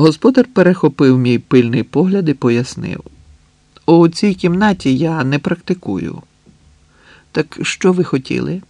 Господар перехопив мій пильний погляд і пояснив: у цій кімнаті я не практикую. Так що ви хотіли?